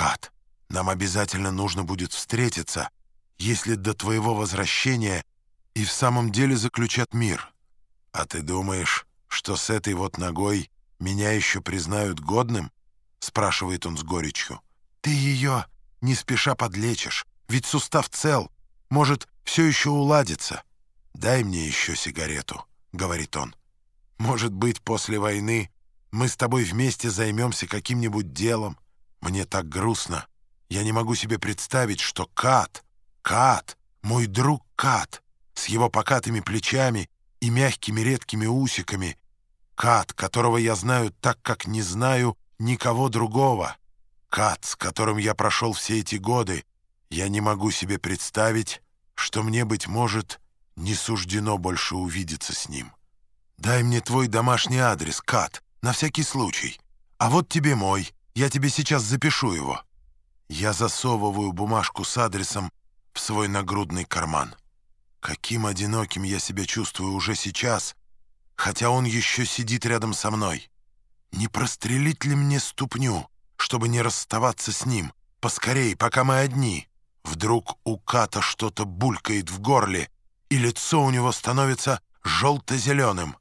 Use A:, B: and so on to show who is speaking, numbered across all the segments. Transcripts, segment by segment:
A: Кат, нам обязательно нужно будет встретиться, если до твоего возвращения и в самом деле заключат мир. А ты думаешь, что с этой вот ногой меня еще признают годным?» — спрашивает он с горечью. «Ты ее не спеша подлечишь, ведь сустав цел, может, все еще уладится. Дай мне еще сигарету», — говорит он. «Может быть, после войны мы с тобой вместе займемся каким-нибудь делом. Мне так грустно. Я не могу себе представить, что Кат, Кат, мой друг Кат, с его покатыми плечами и мягкими редкими усиками, Кат, которого я знаю так, как не знаю никого другого, Кат, с которым я прошел все эти годы, я не могу себе представить, что мне, быть может, не суждено больше увидеться с ним. Дай мне твой домашний адрес, Кат, на всякий случай. А вот тебе мой, я тебе сейчас запишу его. Я засовываю бумажку с адресом в свой нагрудный карман. Каким одиноким я себя чувствую уже сейчас, хотя он еще сидит рядом со мной. Не прострелить ли мне ступню, чтобы не расставаться с ним, поскорей, пока мы одни?» Вдруг у Ката что-то булькает в горле, и лицо у него становится желто-зеленым.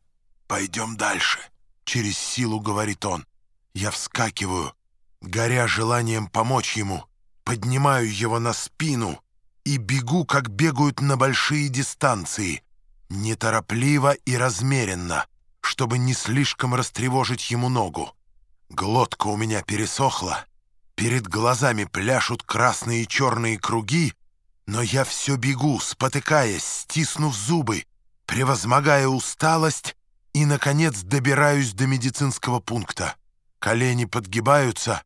A: «Пойдем дальше», — через силу говорит он. Я вскакиваю, горя желанием помочь ему, поднимаю его на спину и бегу, как бегают на большие дистанции, неторопливо и размеренно, чтобы не слишком растревожить ему ногу. Глотка у меня пересохла, Перед глазами пляшут красные и черные круги, но я все бегу, спотыкаясь, стиснув зубы, превозмогая усталость и, наконец, добираюсь до медицинского пункта. Колени подгибаются,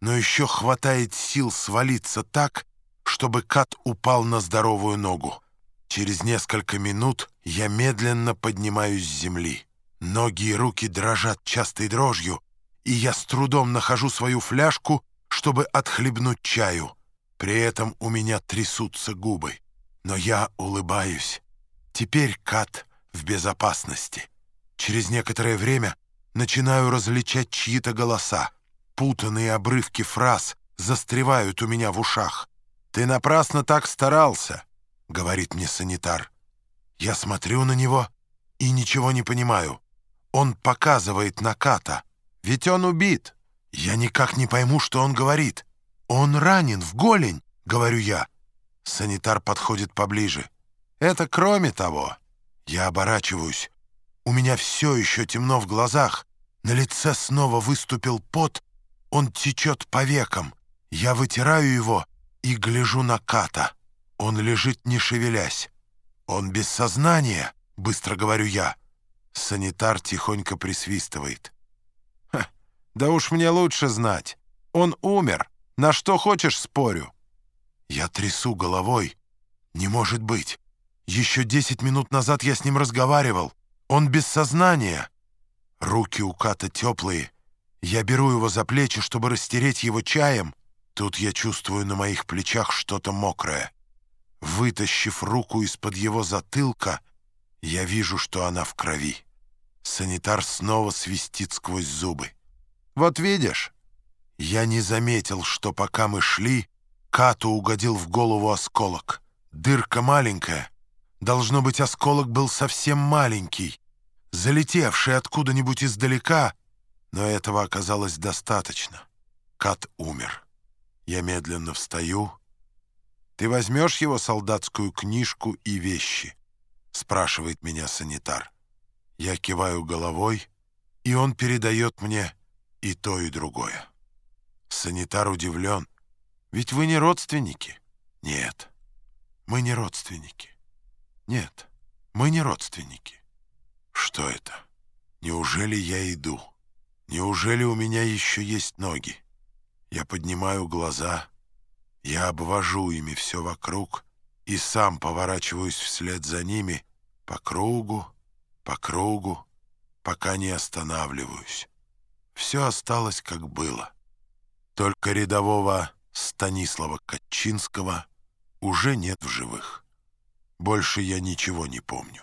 A: но еще хватает сил свалиться так, чтобы Кат упал на здоровую ногу. Через несколько минут я медленно поднимаюсь с земли. Ноги и руки дрожат частой дрожью, и я с трудом нахожу свою фляжку чтобы отхлебнуть чаю. При этом у меня трясутся губы. Но я улыбаюсь. Теперь Кат в безопасности. Через некоторое время начинаю различать чьи-то голоса. Путанные обрывки фраз застревают у меня в ушах. «Ты напрасно так старался», — говорит мне санитар. Я смотрю на него и ничего не понимаю. Он показывает на Ката. Ведь он убит. Я никак не пойму, что он говорит. Он ранен в голень, говорю я. Санитар подходит поближе. Это кроме того. Я оборачиваюсь. У меня все еще темно в глазах. На лице снова выступил пот. Он течет по векам. Я вытираю его и гляжу на Ката. Он лежит, не шевелясь. Он без сознания, быстро говорю я. Санитар тихонько присвистывает. Да уж мне лучше знать. Он умер. На что хочешь, спорю. Я трясу головой. Не может быть. Еще десять минут назад я с ним разговаривал. Он без сознания. Руки у Ката теплые. Я беру его за плечи, чтобы растереть его чаем. Тут я чувствую на моих плечах что-то мокрое. Вытащив руку из-под его затылка, я вижу, что она в крови. Санитар снова свистит сквозь зубы. Вот видишь, я не заметил, что пока мы шли, Кату угодил в голову осколок. Дырка маленькая. Должно быть, осколок был совсем маленький, залетевший откуда-нибудь издалека, но этого оказалось достаточно. Кат умер. Я медленно встаю. «Ты возьмешь его солдатскую книжку и вещи?» — спрашивает меня санитар. Я киваю головой, и он передает мне и то, и другое. Санитар удивлен. Ведь вы не родственники? Нет, мы не родственники. Нет, мы не родственники. Что это? Неужели я иду? Неужели у меня еще есть ноги? Я поднимаю глаза, я обвожу ими все вокруг и сам поворачиваюсь вслед за ними по кругу, по кругу, пока не останавливаюсь все осталось как было. Только рядового Станислава Катчинского уже нет в живых. Больше я ничего не помню.